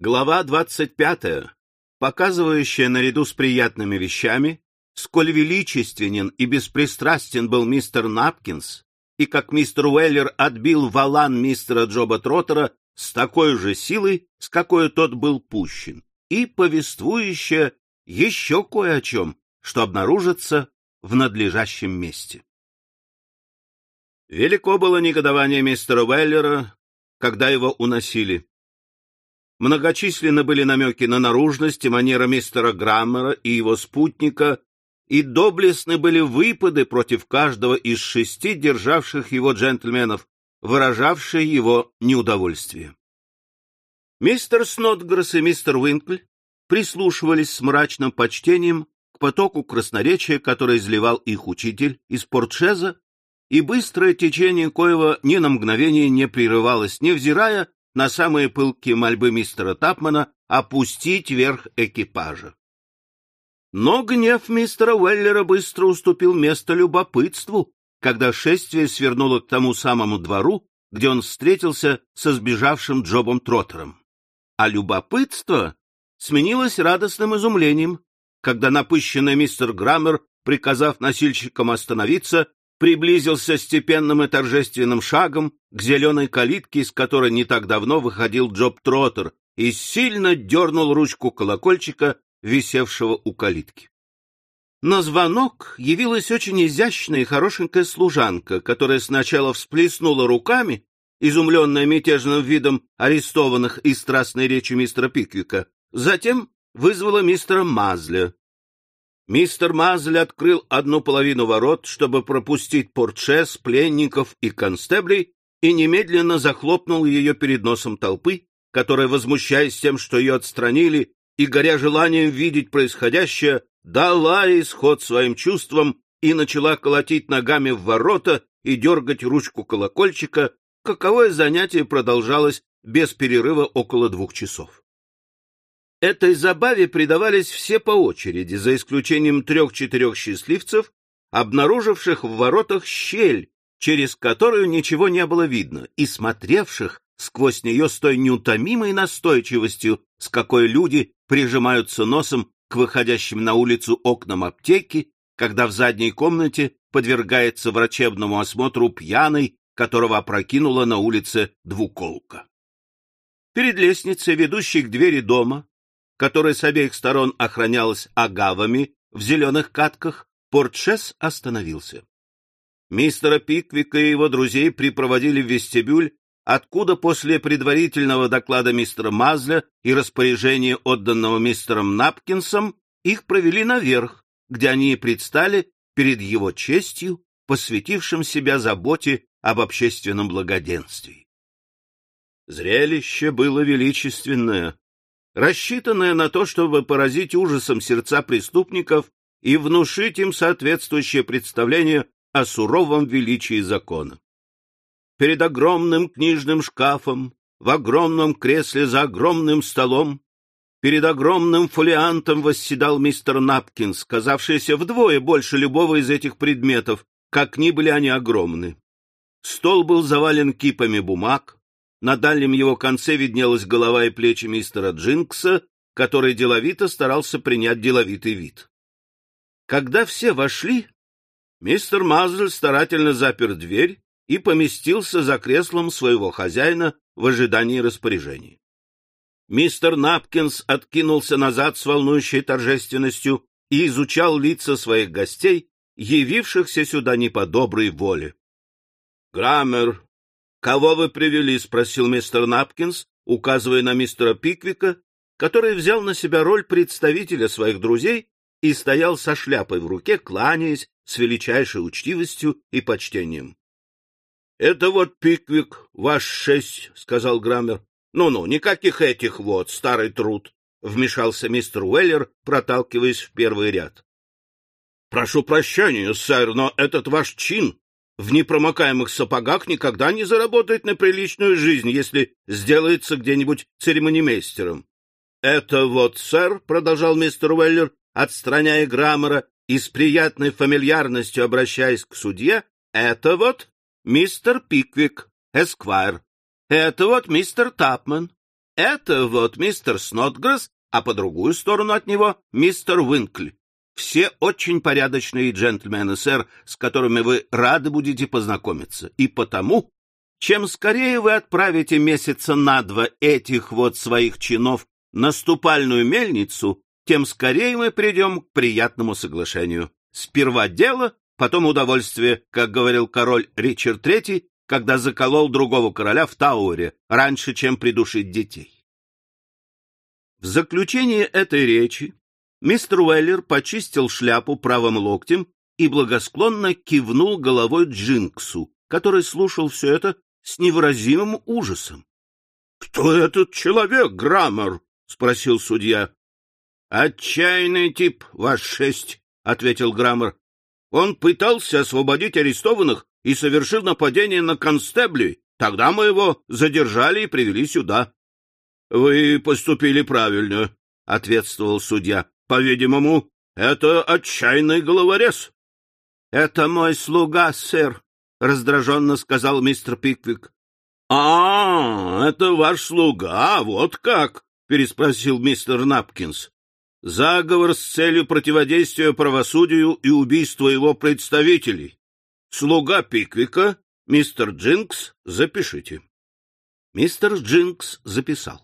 Глава 25, показывающая наряду с приятными вещами, сколь величественен и беспристрастен был мистер Напкинс, и как мистер Уэллер отбил валан мистера Джоба Троттера с такой же силой, с какой тот был пущен, и повествующая еще кое о чем, что обнаружится в надлежащем месте. Велико было негодование мистера Уэллера, когда его уносили. Многочисленны были намеки на наружность и манера мистера Граммера и его спутника, и доблестны были выпады против каждого из шести державших его джентльменов, выражавшие его неудовольствие. Мистер Снотгресс и мистер Уинкль прислушивались с мрачным почтением к потоку красноречия, который изливал их учитель из портшеза, и быстрое течение коего ни на мгновение не прерывалось, невзирая на самые пылкие мольбы мистера Тапмана опустить верх экипажа. Но гнев мистера Уэллера быстро уступил место любопытству, когда шествие свернуло к тому самому двору, где он встретился со сбежавшим Джобом Троттером. А любопытство сменилось радостным изумлением, когда напыщенный мистер Граммер, приказав носильщикам остановиться, приблизился степенным и торжественным шагом к зеленой калитке, из которой не так давно выходил Джоб Троттер, и сильно дернул ручку колокольчика, висевшего у калитки. На звонок явилась очень изящная и хорошенькая служанка, которая сначала всплеснула руками, изумленная мятежным видом арестованных и страстной речью мистера Пиквика, затем вызвала мистера Мазля, Мистер Мазли открыл одну половину ворот, чтобы пропустить портшес, пленников и констеблей, и немедленно захлопнул ее перед носом толпы, которая, возмущаясь тем, что ее отстранили, и горя желанием видеть происходящее, дала исход своим чувствам и начала колотить ногами в ворота и дергать ручку колокольчика, каковое занятие продолжалось без перерыва около двух часов. Этой забаве предавались все по очереди, за исключением трех-четырех счастливцев, обнаруживших в воротах щель, через которую ничего не было видно, и смотревших сквозь нее с той неутомимой настойчивостью, с какой люди прижимаются носом к выходящим на улицу окнам аптеки, когда в задней комнате подвергается врачебному осмотру пьяный, которого опрокинула на улице двуколка. Перед лестницей, ведущей к двери дома, которая с обеих сторон охранялась агавами в зеленых катках, Портшес остановился. Мистера Пиквика и его друзей припроводили в вестибюль, откуда после предварительного доклада мистера Мазля и распоряжения, отданного мистером Напкинсом, их провели наверх, где они и предстали перед его честью, посвятившим себя заботе об общественном благоденствии. Зрелище было величественное, рассчитанная на то, чтобы поразить ужасом сердца преступников и внушить им соответствующее представление о суровом величии закона. Перед огромным книжным шкафом, в огромном кресле за огромным столом, перед огромным фолиантом восседал мистер Напкинс, казавшийся вдвое больше любого из этих предметов, как ни были они огромны. Стол был завален кипами бумаг, на дальнем его конце виднелась голова и плечи мистера Джинкса, который деловито старался принять деловитый вид. Когда все вошли, мистер Мазль старательно запер дверь и поместился за креслом своего хозяина в ожидании распоряжений. Мистер Напкинс откинулся назад с волнующей торжественностью и изучал лица своих гостей, явившихся сюда не по доброй воле. Граммер, «Кого вы привели?» — спросил мистер Напкинс, указывая на мистера Пиквика, который взял на себя роль представителя своих друзей и стоял со шляпой в руке, кланяясь с величайшей учтивостью и почтением. — Это вот Пиквик, ваш шесть, — сказал Граммер. «Ну — Ну-ну, никаких этих вот, старый труд, — вмешался мистер Уэллер, проталкиваясь в первый ряд. — Прошу прощения, сэр, но этот ваш чин в непромокаемых сапогах никогда не заработает на приличную жизнь, если сделается где-нибудь церемонимейстером. — Это вот, сэр, — продолжал мистер Уэллер, отстраняя Граммера и с приятной фамильярностью обращаясь к судье, — это вот мистер Пиквик, эсквайр. Это вот мистер Тапман. это вот мистер Снотгресс, а по другую сторону от него мистер Уинкль. Все очень порядочные джентльмены, сэр, с которыми вы рады будете познакомиться. И потому, чем скорее вы отправите месяца на два этих вот своих чинов на ступальную мельницу, тем скорее мы придем к приятному соглашению. Сперва дело, потом удовольствие, как говорил король Ричард III, когда заколол другого короля в Тауэре, раньше, чем придушить детей. В заключение этой речи мистер Уэллер почистил шляпу правым локтем и благосклонно кивнул головой Джинксу, который слушал все это с невыразимым ужасом. — Кто этот человек, Граммер? — спросил судья. — Отчаянный тип, ваш шесть, — ответил Граммер. — Он пытался освободить арестованных и совершил нападение на констебли. Тогда мы его задержали и привели сюда. — Вы поступили правильно, — ответствовал судья. — По-видимому, это отчаянный головорез. — Это мой слуга, сэр, — раздраженно сказал мистер Пиквик. — А, это ваш слуга, вот как? — переспросил мистер Напкинс. — Заговор с целью противодействия правосудию и убийства его представителей. Слуга Пиквика, мистер Джинкс, запишите. Мистер Джинкс записал. —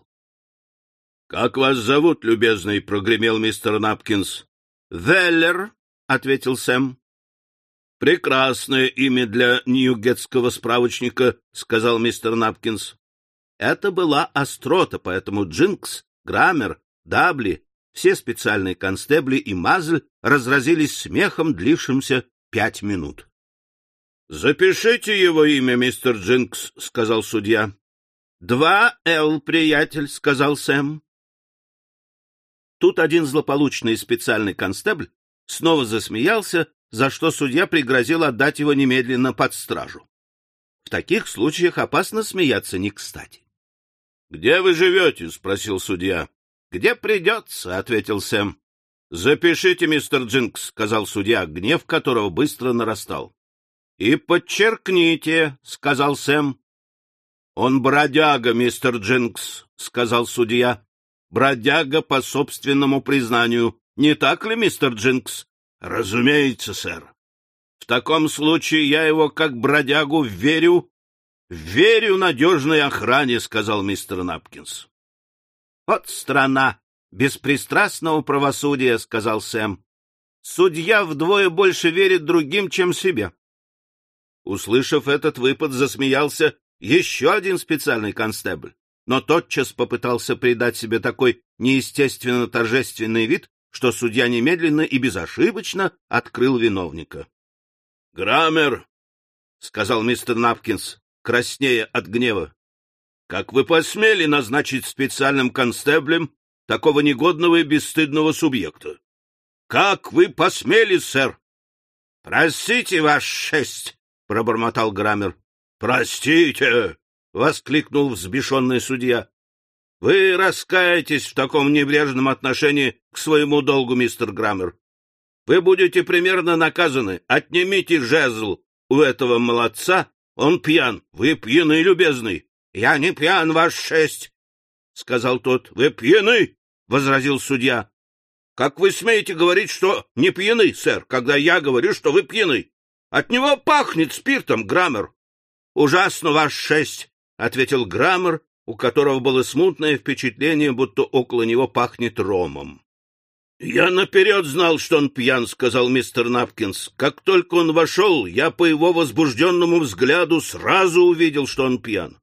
Как вас зовут, любезный? — прогремел мистер Напкинс. — Веллер, — ответил Сэм. — Прекрасное имя для Ньюгетского справочника, — сказал мистер Напкинс. Это была острота, поэтому Джинкс, Граммер, Дабли, все специальные констебли и Мазль разразились смехом, длившимся пять минут. — Запишите его имя, мистер Джинкс, — сказал судья. — Два Л, приятель, — сказал Сэм. Тут один злополучный специальный констебль снова засмеялся, за что судья пригрозил отдать его немедленно под стражу. В таких случаях опасно смеяться не кстати. — Где вы живете? — спросил судья. — Где придется, — ответил Сэм. — Запишите, мистер Джинкс, — сказал судья, гнев которого быстро нарастал. — И подчеркните, — сказал Сэм. — Он бродяга, мистер Джинкс, — сказал судья. — Бродяга по собственному признанию. Не так ли, мистер Джинкс? — Разумеется, сэр. — В таком случае я его как бродягу верю «Верю надежной охране», — сказал мистер Напкинс. «Вот страна беспристрастного правосудия», — сказал Сэм. «Судья вдвое больше верит другим, чем себе». Услышав этот выпад, засмеялся еще один специальный констебль, но тотчас попытался придать себе такой неестественно торжественный вид, что судья немедленно и безошибочно открыл виновника. — Граммер, — сказал мистер Напкинс, краснея от гнева. — Как вы посмели назначить специальным констеблем такого негодного и бесстыдного субъекта? — Как вы посмели, сэр? — Простите, ваш шесть, — пробормотал Граммер. — Простите! — воскликнул взбешенный судья. — Вы раскаетесь в таком небрежном отношении к своему долгу, мистер Граммер. Вы будете примерно наказаны. Отнимите жезл у этого молодца он пьян. Вы пьяны, любезный. Я не пьян, ваш шесть, — сказал тот. — Вы пьяны, — возразил судья. — Как вы смеете говорить, что не пьяны, сэр, когда я говорю, что вы пьяны? От него пахнет спиртом, Граммер. — Ужасно, ваш шесть, — ответил Граммер, у которого было смутное впечатление, будто около него пахнет ромом. — Я наперед знал, что он пьян, — сказал мистер Напкинс. Как только он вошел, я по его возбужденному взгляду сразу увидел, что он пьян.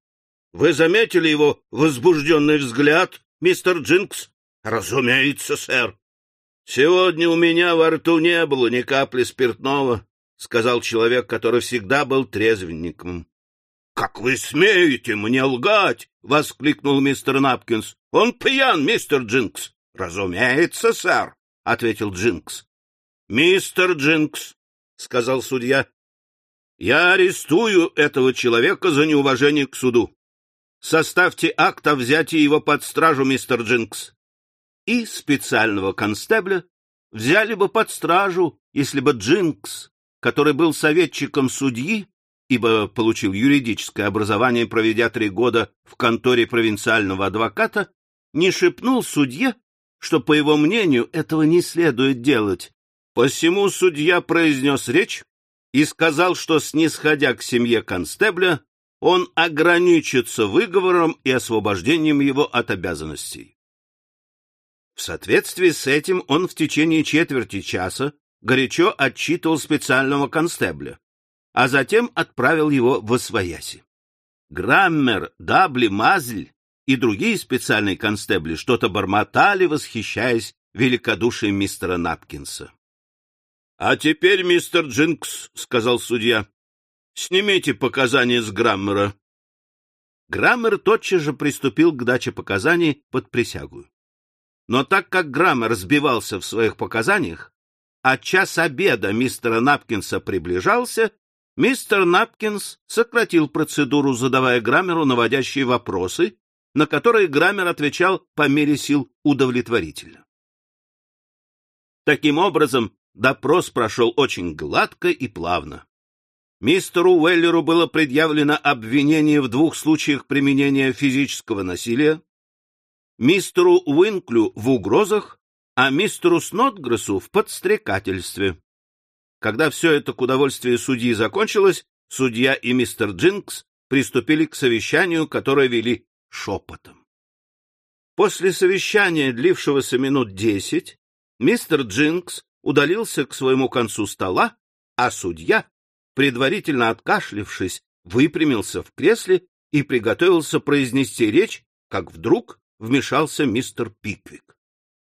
Вы заметили его возбужденный взгляд, мистер Джинкс? — Разумеется, сэр. — Сегодня у меня во рту не было ни капли спиртного, — сказал человек, который всегда был трезвенником. — Как вы смеете мне лгать? — воскликнул мистер Напкинс. — Он пьян, мистер Джинкс. — Разумеется, сэр, — ответил Джинкс. — Мистер Джинкс, — сказал судья, — я арестую этого человека за неуважение к суду. Составьте акт о взятии его под стражу, мистер Джинкс. И специального констебля взяли бы под стражу, если бы Джинкс, который был советчиком судьи, ибо получил юридическое образование, проведя три года в конторе провинциального адвоката, не шепнул судье, что, по его мнению, этого не следует делать. Посему судья произнес речь и сказал, что, снисходя к семье констебля, он ограничится выговором и освобождением его от обязанностей. В соответствии с этим он в течение четверти часа горячо отчитывал специального констебля, а затем отправил его в Освояси. Граммер, Дабли, Мазль и другие специальные констебли что-то бормотали, восхищаясь великодушием мистера Напкинса. — А теперь, мистер Джинкс, — сказал судья, — снимите показания с Граммера. Граммер тотчас же приступил к даче показаний под присягу. Но так как Граммер сбивался в своих показаниях, а час обеда мистера Напкинса приближался, мистер Напкинс сократил процедуру, задавая Граммеру наводящие вопросы, на которые Граммер отвечал по мере сил удовлетворительно. Таким образом, допрос прошел очень гладко и плавно. Мистеру Уэллеру было предъявлено обвинение в двух случаях применения физического насилия, мистеру Уинклю в угрозах, а мистеру Снотгрессу в подстрекательстве. Когда все это к удовольствию судьи закончилось, судья и мистер Джинкс приступили к совещанию, которое вели шепотом. После совещания, длившегося минут десять, мистер Джинкс удалился к своему концу стола, а судья, предварительно откашлившись, выпрямился в кресле и приготовился произнести речь, как вдруг вмешался мистер Пиквик.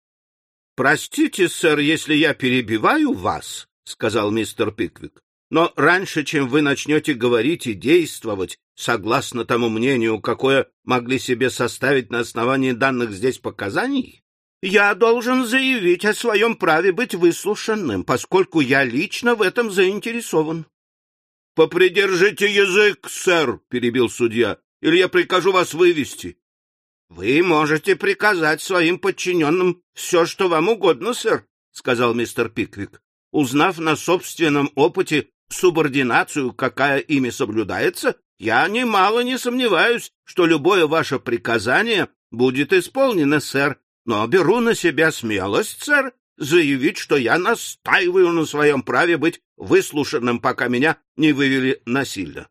— Простите, сэр, если я перебиваю вас, — сказал мистер Пиквик, — но раньше, чем вы начнете говорить и действовать, согласно тому мнению, какое могли себе составить на основании данных здесь показаний, я должен заявить о своем праве быть выслушанным, поскольку я лично в этом заинтересован. — Попридержите язык, сэр, — перебил судья, — или я прикажу вас вывести. — Вы можете приказать своим подчиненным все, что вам угодно, сэр, — сказал мистер Пиквик. Узнав на собственном опыте субординацию, какая ими соблюдается, я немало не сомневаюсь, что любое ваше приказание будет исполнено, сэр, но беру на себя смелость, сэр, заявить, что я настаиваю на своем праве быть выслушанным, пока меня не вывели насильно.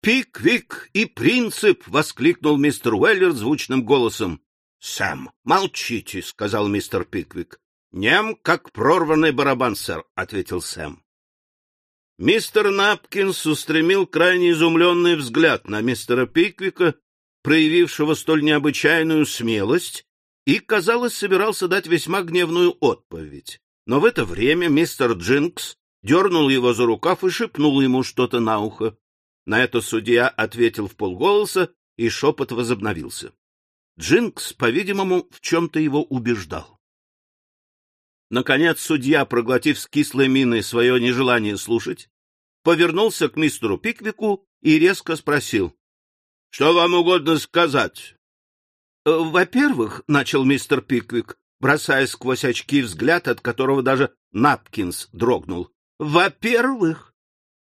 «Пик-вик и принцип!» — воскликнул мистер Уэллер звучным голосом. «Сэм, молчите!» — сказал мистер Пиквик. «Нем, как прорванный барабан, сэр», — ответил Сэм. Мистер Напкинс устремил крайне изумленный взгляд на мистера Пиквика, проявившего столь необычайную смелость, и, казалось, собирался дать весьма гневную отповедь. Но в это время мистер Джинкс дернул его за рукав и шепнул ему что-то на ухо. На это судья ответил в полголоса, и шепот возобновился. Джинкс, по-видимому, в чем-то его убеждал. Наконец судья, проглотив с кислой миной свое нежелание слушать, повернулся к мистеру Пиквику и резко спросил. — Что вам угодно сказать? — Во-первых, — начал мистер Пиквик, бросая сквозь очки взгляд, от которого даже Напкинс дрогнул. — Во-первых,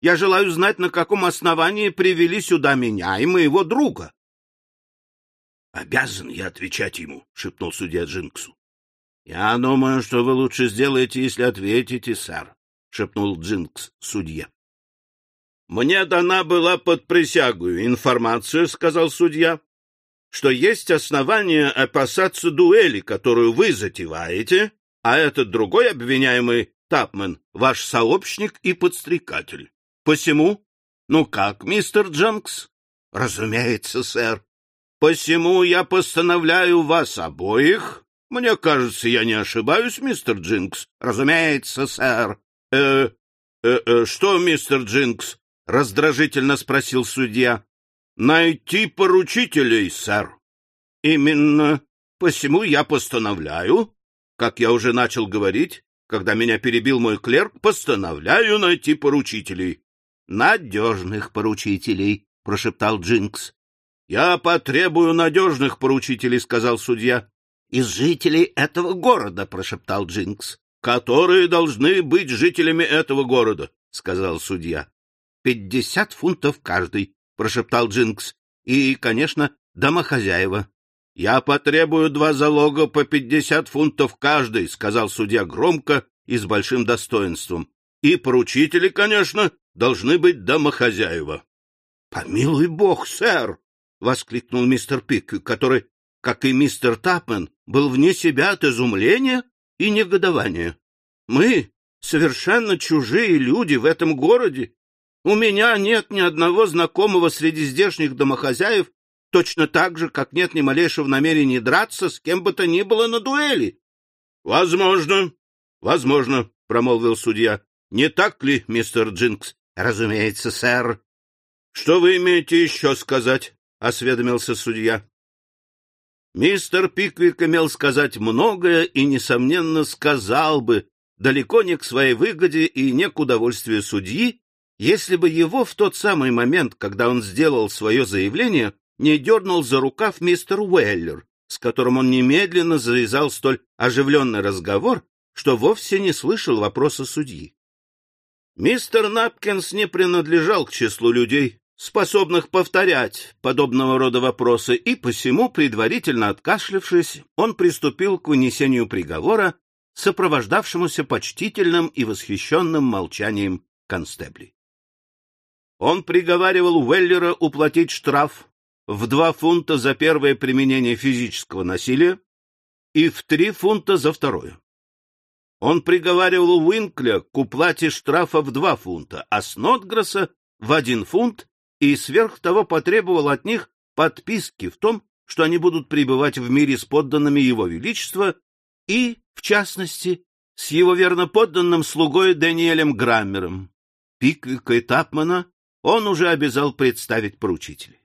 я желаю знать, на каком основании привели сюда меня и моего друга. — Обязан я отвечать ему, — шепнул судья Джинксу. — Я думаю, что вы лучше сделаете, если ответите, сэр, — шепнул Джинкс судье. — Мне дана была под присягую информация, — сказал судья, — что есть основания опасаться дуэли, которую вы затеваете, а этот другой обвиняемый Тапмен — ваш сообщник и подстрекатель. Посему? Ну как, мистер Джонкс? Разумеется, сэр. Посему я постановляю вас обоих. Мне кажется, я не ошибаюсь, мистер Джинкс. Разумеется, сэр. Э, э, э что, мистер Джинкс? раздражительно спросил судья. Найти поручителей, сэр. Именно. Посему я постановляю, как я уже начал говорить, когда меня перебил мой клерк, постановляю найти поручителей надежных поручителей, — прошептал Джинкс. — Я потребую надежных поручителей, — сказал судья. — Из жителей этого города, — прошептал Джинкс. — Которые должны быть жителями этого города, — сказал судья. пятьдесят фунтов каждый, — прошептал Джинкс. — И, конечно, домохозяева. — Я потребую два залога по пятьдесят фунтов каждый, — сказал судья громко и с большим достоинством. — И поручители, конечно, должны быть домохозяева. — Помилуй бог, сэр! — воскликнул мистер Пик, который, как и мистер Тапмен, был вне себя от изумления и негодования. — Мы совершенно чужие люди в этом городе. У меня нет ни одного знакомого среди здешних домохозяев, точно так же, как нет ни малейшего намерения драться с кем бы то ни было на дуэли. — Возможно, возможно, — промолвил судья. — Не так ли, мистер Джинкс? — Разумеется, сэр. — Что вы имеете еще сказать? — осведомился судья. Мистер Пиквик имел сказать многое и, несомненно, сказал бы, далеко не к своей выгоде и не к удовольствию судьи, если бы его в тот самый момент, когда он сделал свое заявление, не дернул за рукав мистер Уэллер, с которым он немедленно завязал столь оживленный разговор, что вовсе не слышал вопроса судьи. Мистер Напкинс не принадлежал к числу людей, способных повторять подобного рода вопросы, и посему, предварительно откашлявшись, он приступил к вынесению приговора, сопровождавшемуся почтительным и восхищенным молчанием констеблей. Он приговаривал Уэллера уплатить штраф в два фунта за первое применение физического насилия и в три фунта за второе. Он приговаривал Уинкля к уплате штрафа в два фунта, а Снотгресса в один фунт и сверх того потребовал от них подписки в том, что они будут пребывать в мире с подданными его величества и, в частности, с его верно подданным слугой Даниэлем Граммером. Пиквика и Тапмана он уже обязал представить поручителей.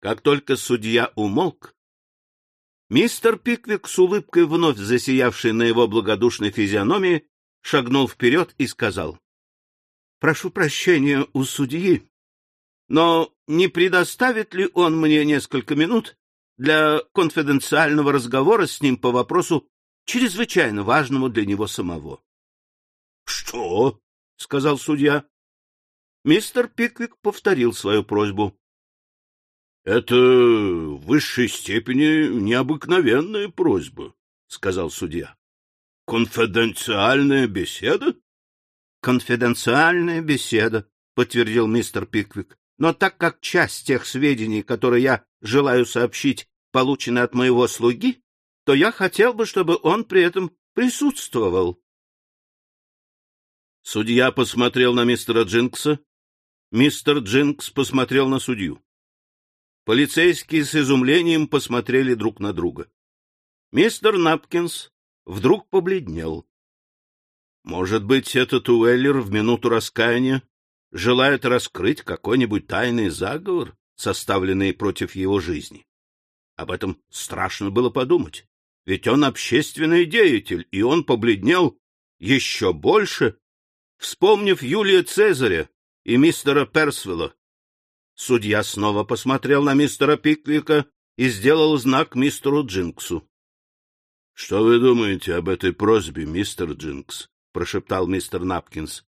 Как только судья умолк, мистер Пиквик с улыбкой, вновь засиявшей на его благодушной физиономии, шагнул вперед и сказал, — Прошу прощения у судьи, но не предоставит ли он мне несколько минут для конфиденциального разговора с ним по вопросу, чрезвычайно важному для него самого? — Что? — сказал судья. Мистер Пиквик повторил свою просьбу. — Это в высшей степени необыкновенная просьба, — сказал судья. — Конфиденциальная беседа? — Конфиденциальная беседа, — подтвердил мистер Пиквик. — Но так как часть тех сведений, которые я желаю сообщить, получены от моего слуги, то я хотел бы, чтобы он при этом присутствовал. Судья посмотрел на мистера Джинкса. Мистер Джинкс посмотрел на судью. Полицейские с изумлением посмотрели друг на друга. Мистер Напкинс вдруг побледнел. Может быть, этот Уэллер в минуту раскаяния желает раскрыть какой-нибудь тайный заговор, составленный против его жизни. Об этом страшно было подумать, ведь он общественный деятель, и он побледнел еще больше, вспомнив Юлия Цезаря и мистера Персвелла, Судья снова посмотрел на мистера Пиквика и сделал знак мистеру Джинксу. — Что вы думаете об этой просьбе, мистер Джинкс? — прошептал мистер Напкинс.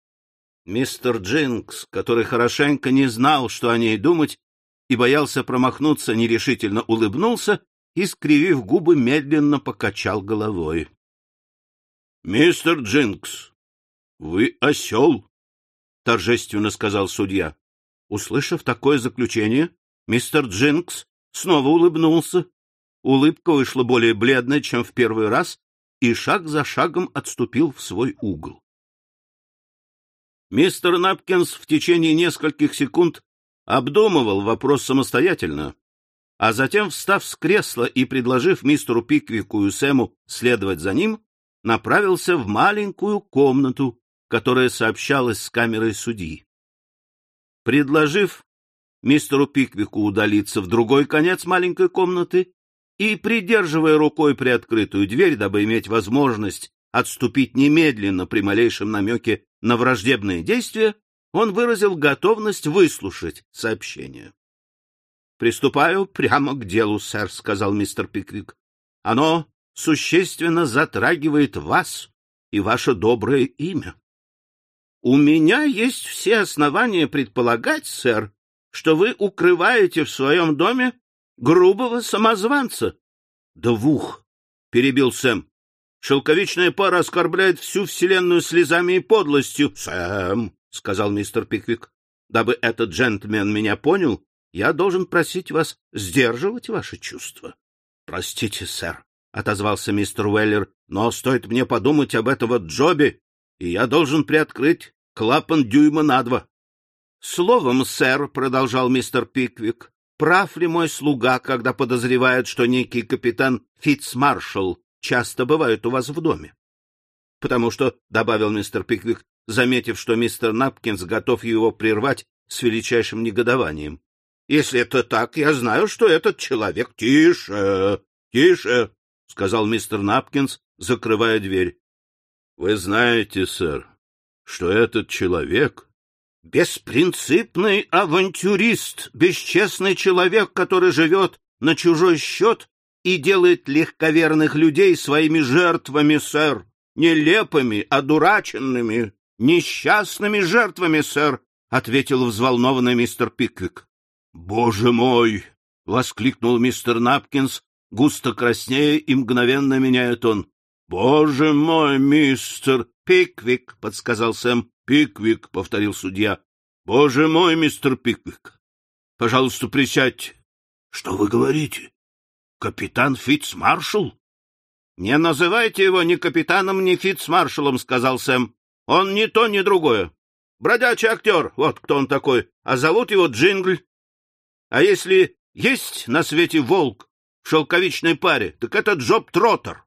Мистер Джинкс, который хорошенько не знал, что о ней думать, и боялся промахнуться, нерешительно улыбнулся и, скривив губы, медленно покачал головой. — Мистер Джинкс, вы осел, — торжественно сказал судья. Услышав такое заключение, мистер Джинкс снова улыбнулся. Улыбка вышла более бледной, чем в первый раз, и шаг за шагом отступил в свой угол. Мистер Напкинс в течение нескольких секунд обдумывал вопрос самостоятельно, а затем, встав с кресла и предложив мистеру Пиквику и Сэму следовать за ним, направился в маленькую комнату, которая сообщалась с камерой судьи. Предложив мистеру Пиквику удалиться в другой конец маленькой комнаты и, придерживая рукой приоткрытую дверь, дабы иметь возможность отступить немедленно при малейшем намеке на враждебные действия, он выразил готовность выслушать сообщение. — Приступаю прямо к делу, сэр, — сказал мистер Пиквик. — Оно существенно затрагивает вас и ваше доброе имя. У меня есть все основания предполагать, сэр, что вы укрываете в своем доме грубого самозванца. — Двух, — перебил Сэм. — Шелковичная пара оскорбляет всю вселенную слезами и подлостью. — Сэм, — сказал мистер Пиквик, — дабы этот джентльмен меня понял, я должен просить вас сдерживать ваши чувства. — Простите, сэр, — отозвался мистер Уэллер, — но стоит мне подумать об этом вот Джобе, и я должен приоткрыть клапан дюйма на два. — Словом, сэр, — продолжал мистер Пиквик, — прав ли мой слуга, когда подозревает, что некий капитан Фитцмаршалл часто бывает у вас в доме? — Потому что, — добавил мистер Пиквик, заметив, что мистер Напкинс готов его прервать с величайшим негодованием, — Если это так, я знаю, что этот человек... — Тише, тише, — сказал мистер Напкинс, закрывая дверь. — Вы знаете, сэр, что этот человек... — Беспринципный авантюрист, бесчестный человек, который живет на чужой счет и делает легковерных людей своими жертвами, сэр, нелепыми, одураченными, несчастными жертвами, сэр, — ответил взволнованный мистер Пиквик. «Боже мой!» — воскликнул мистер Напкинс, густо краснея и мгновенно меняя тон. «Боже мой, мистер Пиквик!» — подсказал Сэм. «Пиквик!» — повторил судья. «Боже мой, мистер Пиквик! Пожалуйста, присядьте!» «Что вы говорите? Капитан Фитцмаршал?» «Не называйте его ни капитаном, ни фицмаршалом», — сказал Сэм. «Он ни то, ни другое. Бродячий актер, вот кто он такой, а зовут его Джингль. А если есть на свете волк в шелковичной паре, так это Джоб Троттер.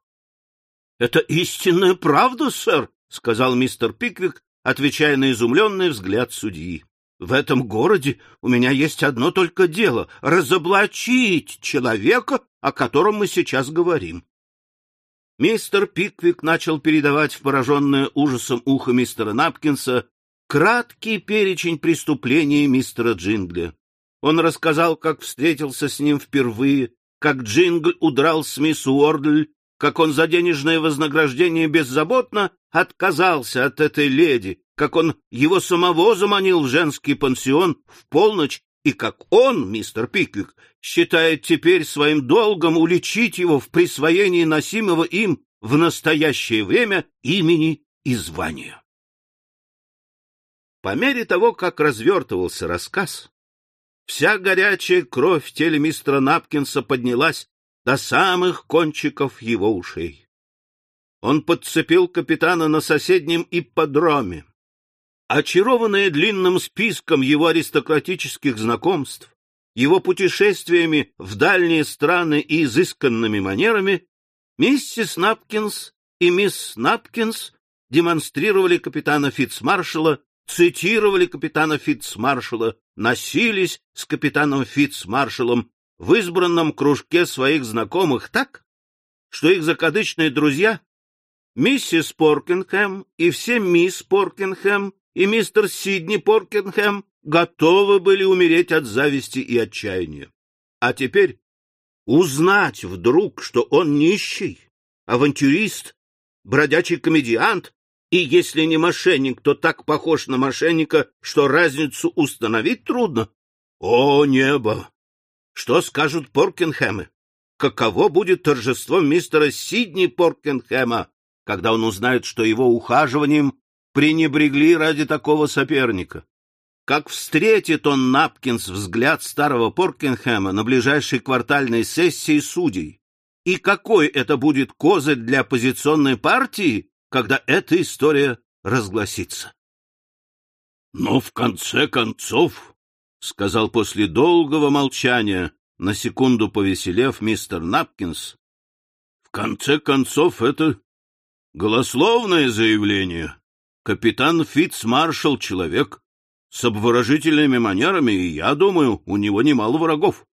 — Это истинная правда, сэр, — сказал мистер Пиквик, отвечая на изумленный взгляд судьи. — В этом городе у меня есть одно только дело — разоблачить человека, о котором мы сейчас говорим. Мистер Пиквик начал передавать в пораженное ужасом ухо мистера Напкинса краткий перечень преступлений мистера Джингля. Он рассказал, как встретился с ним впервые, как Джингль удрал с мисс Уордль, как он за денежное вознаграждение беззаботно отказался от этой леди, как он его самого заманил в женский пансион в полночь, и как он, мистер Пиквик, считает теперь своим долгом уличить его в присвоении носимого им в настоящее время имени и звания. По мере того, как развертывался рассказ, Вся горячая кровь в теле мистера Напкинса поднялась до самых кончиков его ушей. Он подцепил капитана на соседнем ипподроме. Очарованная длинным списком его аристократических знакомств, его путешествиями в дальние страны и изысканными манерами, миссис Напкинс и мисс Напкинс демонстрировали капитана Фитцмаршала цитировали капитана Фитцмаршала, носились с капитаном Фитцмаршалом в избранном кружке своих знакомых так, что их закадычные друзья, миссис Поркинхэм и все мисс Поркинхэм и мистер Сидни Поркинхэм готовы были умереть от зависти и отчаяния. А теперь узнать вдруг, что он нищий, авантюрист, бродячий комедиант, и если не мошенник, то так похож на мошенника, что разницу установить трудно. О, небо! Что скажут Поркинхэмы? Каково будет торжество мистера Сидни Поркинхэма, когда он узнает, что его ухаживанием пренебрегли ради такого соперника? Как встретит он Напкинс взгляд старого Поркинхэма на ближайшей квартальной сессии судей? И какой это будет козырь для оппозиционной партии, когда эта история разгласится. — Но в конце концов, — сказал после долгого молчания, на секунду повеселев мистер Напкинс, — в конце концов это голословное заявление. Капитан Фитцмаршал — человек с обворожительными манерами, и, я думаю, у него немало врагов.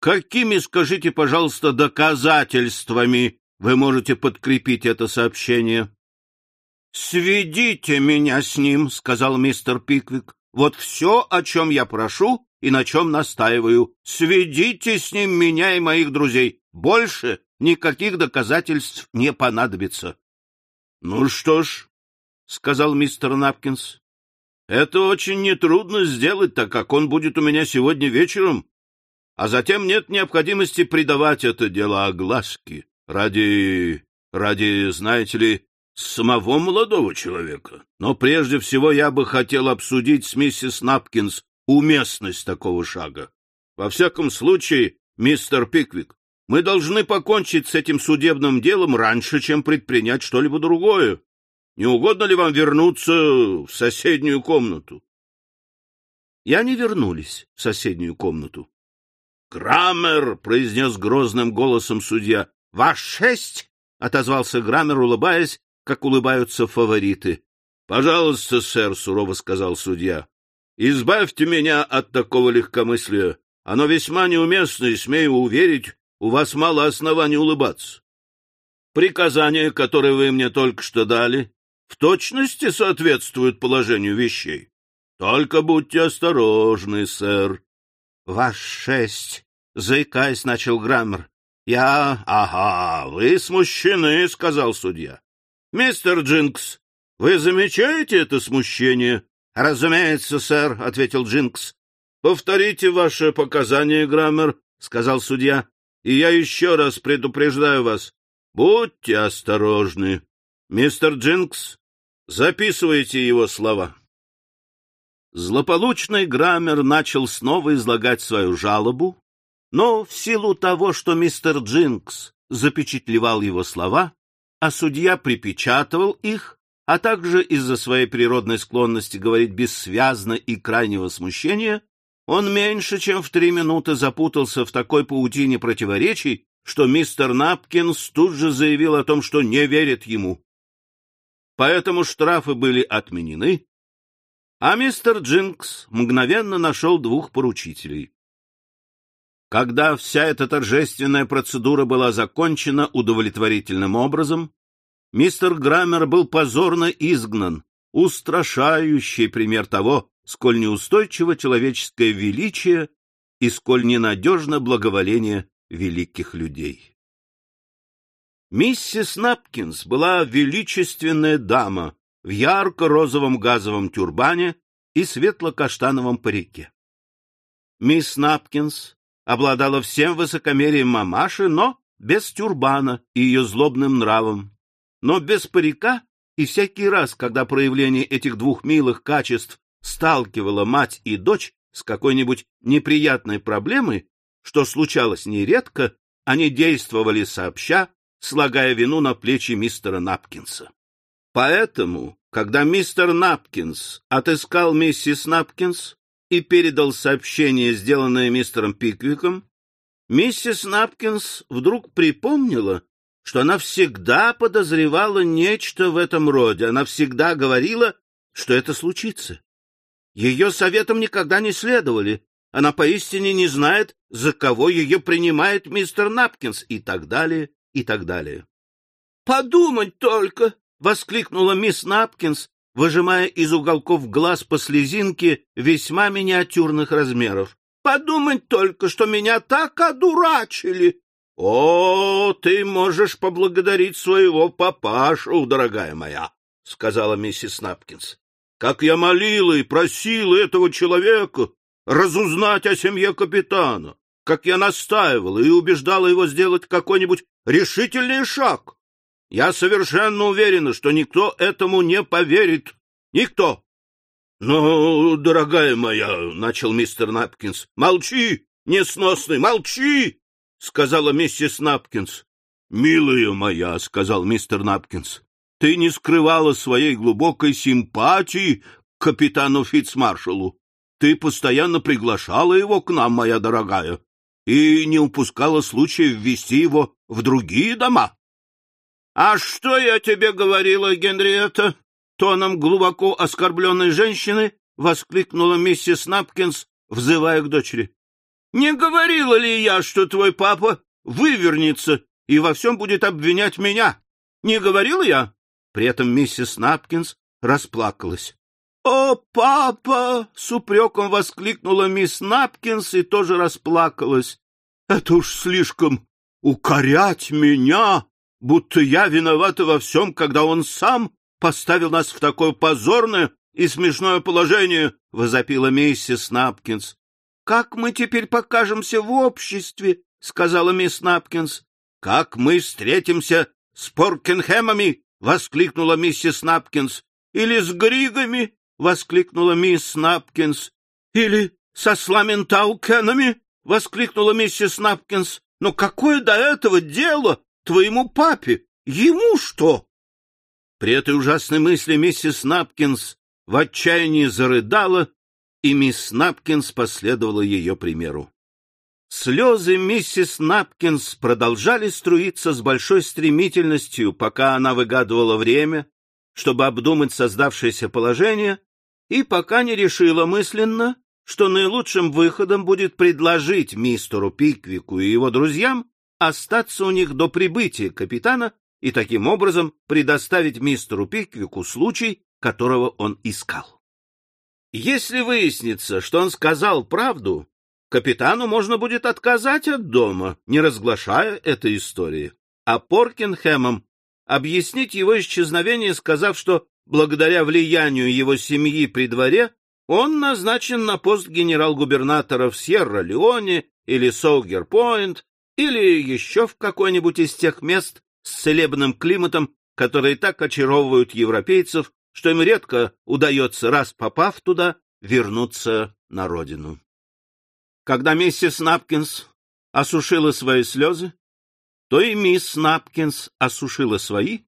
Какими, скажите, пожалуйста, доказательствами вы можете подкрепить это сообщение? «Сведите меня с ним», — сказал мистер Пиквик. «Вот все, о чем я прошу и на чем настаиваю. Сведите с ним меня и моих друзей. Больше никаких доказательств не понадобится». «Ну что ж», — сказал мистер Напкинс, Это очень нетрудно сделать, так как он будет у меня сегодня вечером, а затем нет необходимости придавать это дело огласке ради... ради, знаете ли, самого молодого человека. Но прежде всего я бы хотел обсудить с миссис Напкинс уместность такого шага. Во всяком случае, мистер Пиквик, мы должны покончить с этим судебным делом раньше, чем предпринять что-либо другое. Не угодно ли вам вернуться в соседнюю комнату? Я не вернулись в соседнюю комнату. — Граммер! — произнес грозным голосом судья. — Ваш шесть! — отозвался Граммер, улыбаясь, как улыбаются фавориты. — Пожалуйста, сэр, — сурово сказал судья, — избавьте меня от такого легкомыслия. Оно весьма неуместно, и, смею уверить, у вас мало оснований улыбаться. Приказание, которое вы мне только что дали, в точности соответствует положению вещей. Только будьте осторожны, сэр. — Ваш шесть, — заикаясь, начал Граммер. — Я... — Ага, вы смущены, — сказал судья. — Мистер Джинкс, вы замечаете это смущение? — Разумеется, сэр, — ответил Джинкс. — Повторите ваше показание, Граммер, — сказал судья. — И я еще раз предупреждаю вас. Будьте осторожны. Мистер Джинкс, записывайте его слова. Злополучный Граммер начал снова излагать свою жалобу, но в силу того, что мистер Джинкс запечатлевал его слова, а судья припечатывал их, а также из-за своей природной склонности говорить бессвязно и крайнего смущения, он меньше чем в три минуты запутался в такой паутине противоречий, что мистер Напкинс тут же заявил о том, что не верит ему. Поэтому штрафы были отменены, а мистер Джинкс мгновенно нашел двух поручителей. Когда вся эта торжественная процедура была закончена удовлетворительным образом, мистер Граммер был позорно изгнан, устрашающий пример того, сколь неустойчиво человеческое величие и сколь ненадежно благоволение великих людей. Миссис Напкинс была величественная дама в ярко-розовом газовом тюрбане и светло-каштановом парике. Мисс Напкинс обладала всем высокомерием мамаши, но без тюрбана и ее злобным нравом, но без парика, и всякий раз, когда проявление этих двух милых качеств сталкивало мать и дочь с какой-нибудь неприятной проблемой, что случалось нередко, они действовали сообща, слагая вину на плечи мистера Напкинса. Поэтому, когда мистер Напкинс отыскал миссис Напкинс и передал сообщение, сделанное мистером Пиквиком, миссис Напкинс вдруг припомнила, что она всегда подозревала нечто в этом роде, она всегда говорила, что это случится. Ее советам никогда не следовали, она поистине не знает, за кого ее принимает мистер Напкинс, и так далее, и так далее. — Подумать только! — воскликнула мисс Напкинс, выжимая из уголков глаз по слезинке весьма миниатюрных размеров. — Подумать только, что меня так одурачили! — О, ты можешь поблагодарить своего папашу, дорогая моя, — сказала миссис Напкинс. — Как я молила и просила этого человека разузнать о семье капитана, как я настаивала и убеждала его сделать какой-нибудь решительный шаг. Я совершенно уверена, что никто этому не поверит. Никто. — Ну, дорогая моя, — начал мистер Напкинс. — Молчи, несносный, молчи, — сказала миссис Напкинс. — Милая моя, — сказал мистер Напкинс, — ты не скрывала своей глубокой симпатии к капитану Фицмаршалу. Ты постоянно приглашала его к нам, моя дорогая, и не упускала случая ввести его в другие дома. — А что я тебе говорила, Генриетта? — тоном глубоко оскорбленной женщины воскликнула миссис Напкинс, взывая к дочери. — Не говорила ли я, что твой папа вывернется и во всем будет обвинять меня? Не говорила я? При этом миссис Напкинс расплакалась. «О, папа!» — с упреком воскликнула мисс Напкинс и тоже расплакалась. «Это уж слишком укорять меня, будто я виновата во всем, когда он сам поставил нас в такое позорное и смешное положение, — возопила миссис Напкинс. — Как мы теперь покажемся в обществе? — сказала мисс Напкинс. — Как мы встретимся с Поркенхэмами? — воскликнула миссис Напкинс. — Или с Григами? — воскликнула мисс Напкинс. — Или со Сламентаукенами? — воскликнула миссис Напкинс. — Но какое до этого дело твоему папе? Ему что? При этой ужасной мысли миссис Напкинс в отчаянии зарыдала, и мисс Напкинс последовала ее примеру. Слезы миссис Напкинс продолжали струиться с большой стремительностью, пока она выгадывала время, чтобы обдумать создавшееся положение, и пока не решила мысленно, что наилучшим выходом будет предложить мистеру Пиквику и его друзьям остаться у них до прибытия капитана и таким образом предоставить мистеру Пиквику случай, которого он искал. Если выяснится, что он сказал правду, капитану можно будет отказать от дома, не разглашая этой истории, а Поркинхэмом объяснить его исчезновение, сказав, что благодаря влиянию его семьи при дворе он назначен на пост генерал-губернатора в Сьерра-Леоне или Соугер-Пойнт, или еще в какой-нибудь из тех мест с целебным климатом, которые так очаровывают европейцев, что им редко удается, раз попав туда, вернуться на родину. Когда миссис Напкинс осушила свои слезы, то и мисс Напкинс осушила свои,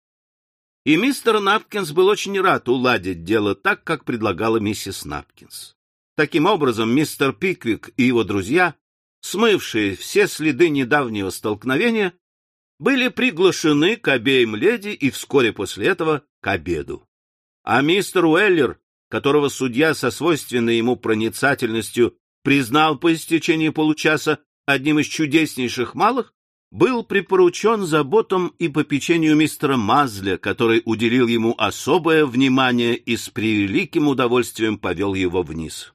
и мистер Напкинс был очень рад уладить дело так, как предлагала миссис Напкинс. Таким образом, мистер Пиквик и его друзья, смывшие все следы недавнего столкновения, были приглашены к обеим леди и вскоре после этого к обеду. А мистер Уэллер, которого судья со свойственной ему проницательностью признал по истечении получаса одним из чудеснейших малых, был припоручен заботам и попечению мистера Мазля, который уделил ему особое внимание и с превеликим удовольствием повел его вниз.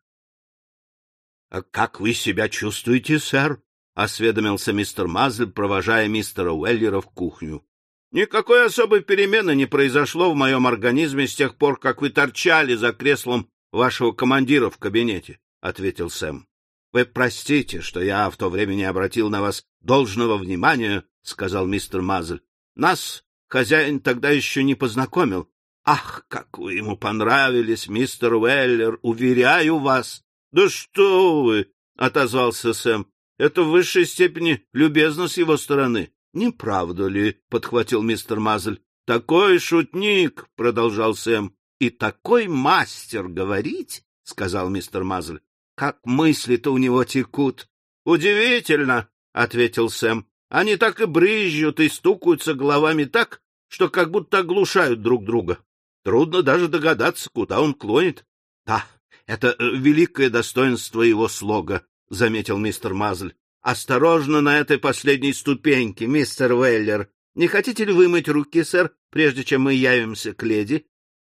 «А — Как вы себя чувствуете, сэр? — осведомился мистер Мазль, провожая мистера Уэллера в кухню. — Никакой особой перемены не произошло в моем организме с тех пор, как вы торчали за креслом вашего командира в кабинете, — ответил Сэм. — Вы простите, что я в то время не обратил на вас должного внимания, — сказал мистер Мазль. — Нас хозяин тогда еще не познакомил. — Ах, как вы ему понравились, мистер Уэллер, уверяю вас. — Да что вы! — отозвался Сэм. — Это в высшей степени любезно с его стороны. — Не правда ли? — подхватил мистер Мазль. — Такой шутник! — продолжал Сэм. — И такой мастер говорить! — сказал мистер Мазль. — Как мысли-то у него текут! — Удивительно! — ответил Сэм. — Они так и брызжут и стукаются головами так, что как будто оглушают друг друга. Трудно даже догадаться, куда он клонит. — Да, это э, великое достоинство его слога, — заметил мистер Мазль. — Осторожно на этой последней ступеньке, мистер Уэллер. Не хотите ли вымыть руки, сэр, прежде чем мы явимся к леди?